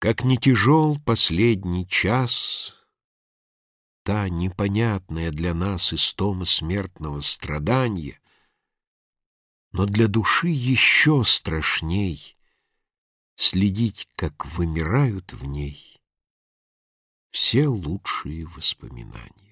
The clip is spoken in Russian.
Как не тяжел последний час, Та непонятная для нас истома смертного страдания, Но для души еще страшней Следить, как вымирают в ней Все лучшие воспоминания.